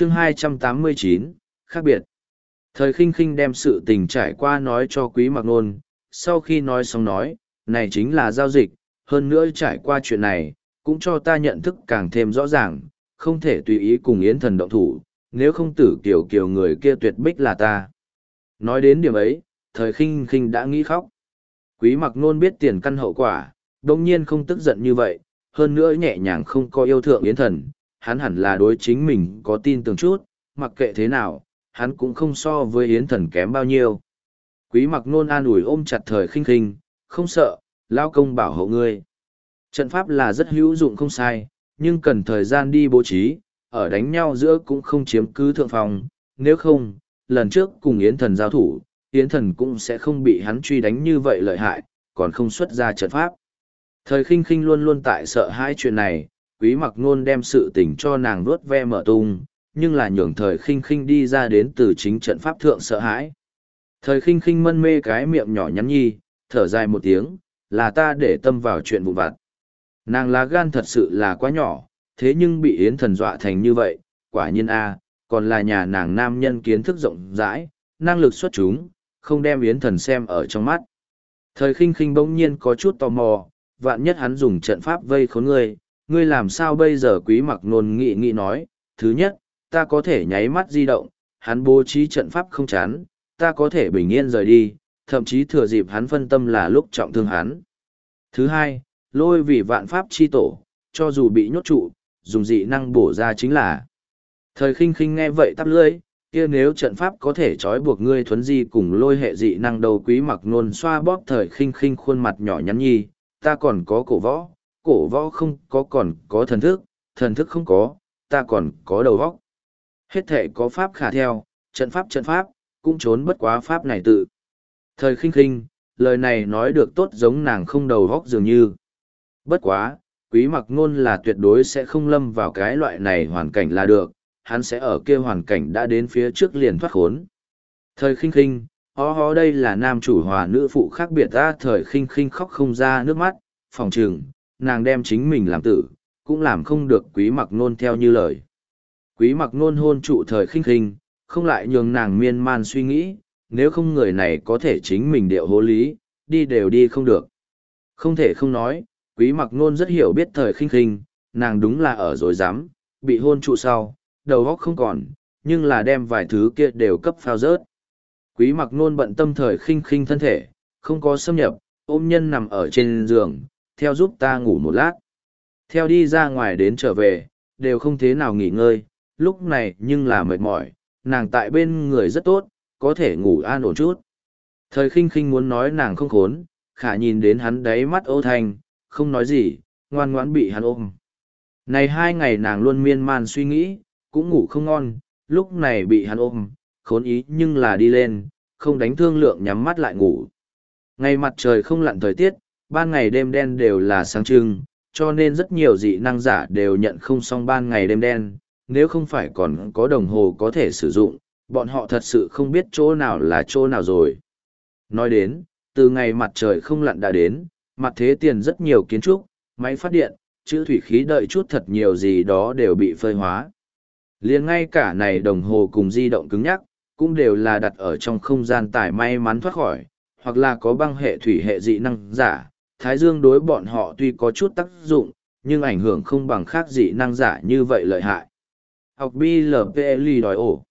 chương 289, khác biệt. Thời khinh khinh đem sự tình trải qua nói cho quý mặc nôn, sau khi nói xong nói, này chính là giao dịch, hơn nữa trải qua chuyện này, cũng cho ta nhận thức càng thêm rõ ràng, không thể tùy ý cùng yến thần động thủ, nếu không tử kiểu kiểu người kia tuyệt bích là ta. Nói đến điểm ấy, thời khinh khinh đã nghĩ khóc. Quý mặc nôn biết tiền căn hậu quả, đồng nhiên không tức giận như vậy, hơn nữa nhẹ nhàng không có yêu thượng yến thần, hắn hẳn là đối chính mình có tin tưởng chút, mặc kệ thế nào, hắn cũng không so với yến thần kém bao nhiêu. Quý mặc nôn an ủi ôm chặt thời khinh khinh, không sợ, lao công bảo hộ ngươi. Trận pháp là rất hữu dụng không sai, nhưng cần thời gian đi bố trí, ở đánh nhau giữa cũng không chiếm cứ thượng phòng, nếu không, lần trước cùng Yến Thần giao thủ, Yến Thần cũng sẽ không bị hắn truy đánh như vậy lợi hại, còn không xuất ra trận pháp. Thời khinh khinh luôn luôn tại sợ hãi chuyện này, quý mặc nôn đem sự tình cho nàng nuốt ve mở tung, nhưng là nhường thời khinh khinh đi ra đến từ chính trận pháp thượng sợ hãi. Thời khinh khinh mân mê cái miệng nhỏ nhắn nhi, thở dài một tiếng, là ta để tâm vào chuyện vụ vặt. Nàng lá gan thật sự là quá nhỏ, thế nhưng bị Yến thần dọa thành như vậy, quả nhiên a còn là nhà nàng nam nhân kiến thức rộng rãi, năng lực xuất chúng, không đem Yến thần xem ở trong mắt. Thời khinh khinh bỗng nhiên có chút tò mò, vạn nhất hắn dùng trận pháp vây khốn người ngươi làm sao bây giờ quý mặc nôn nghị nghị nói, thứ nhất, ta có thể nháy mắt di động, hắn bố trí trận pháp không chán, ta có thể bình yên rời đi, thậm chí thừa dịp hắn phân tâm là lúc trọng thương hắn. Thứ hai, lôi vì vạn pháp chi tổ, cho dù bị nhốt trụ, dùng dị năng bổ ra chính là. Thời khinh khinh nghe vậy tắp lưỡi, kia nếu trận pháp có thể trói buộc ngươi thuấn di cùng lôi hệ dị năng đầu quý mặc nôn xoa bóp thời khinh khinh khuôn mặt nhỏ nhắn nhi, ta còn có cổ võ, cổ võ không có còn có thần thức, thần thức không có, ta còn có đầu vóc. Hết thể có pháp khả theo, trận pháp trận pháp, cũng trốn bất quá pháp này tự. Thời khinh khinh, lời này nói được tốt giống nàng không đầu vóc dường như. Bất quá, quý mặc ngôn là tuyệt đối sẽ không lâm vào cái loại này hoàn cảnh là được, hắn sẽ ở kia hoàn cảnh đã đến phía trước liền thoát khốn. Thời khinh khinh, ho ho đây là nam chủ hòa nữ phụ khác biệt ra thời khinh khinh khóc không ra nước mắt, phòng trừng, nàng đem chính mình làm tử, cũng làm không được quý mặc nôn theo như lời. Quý mặc nôn hôn trụ thời khinh khinh, không lại nhường nàng miên man suy nghĩ, nếu không người này có thể chính mình điệu hố lý, đi đều đi không được. Không thể không nói, quý mặc nôn rất hiểu biết thời khinh khinh, nàng đúng là ở rồi dám, bị hôn trụ sau, đầu góc không còn, nhưng là đem vài thứ kia đều cấp phao rớt. Quý mặc nôn bận tâm thời khinh khinh thân thể, không có xâm nhập, ôm nhân nằm ở trên giường, theo giúp ta ngủ một lát. Theo đi ra ngoài đến trở về, đều không thế nào nghỉ ngơi, lúc này nhưng là mệt mỏi, nàng tại bên người rất tốt, có thể ngủ an ổn chút. Thời khinh khinh muốn nói nàng không khốn, khả nhìn đến hắn đáy mắt ô thanh, không nói gì, ngoan ngoãn bị hắn ôm. Này hai ngày nàng luôn miên man suy nghĩ, cũng ngủ không ngon, lúc này bị hắn ôm, khốn ý nhưng là đi lên, không đánh thương lượng nhắm mắt lại ngủ. Ngày mặt trời không lặn thời tiết, ban ngày đêm đen đều là sáng trưng, cho nên rất nhiều dị năng giả đều nhận không xong ban ngày đêm đen, nếu không phải còn có đồng hồ có thể sử dụng, bọn họ thật sự không biết chỗ nào là chỗ nào rồi. Nói đến, từ ngày mặt trời không lặn đã đến, mặt thế tiền rất nhiều kiến trúc, máy phát điện, chữ thủy khí đợi chút thật nhiều gì đó đều bị phơi hóa. liền ngay cả này đồng hồ cùng di động cứng nhắc, cũng đều là đặt ở trong không gian tải may mắn thoát khỏi, hoặc là có băng hệ thủy hệ dị năng giả. Thái dương đối bọn họ tuy có chút tác dụng, nhưng ảnh hưởng không bằng khác dị năng giả như vậy lợi hại. Học BLPLI đòi ổ.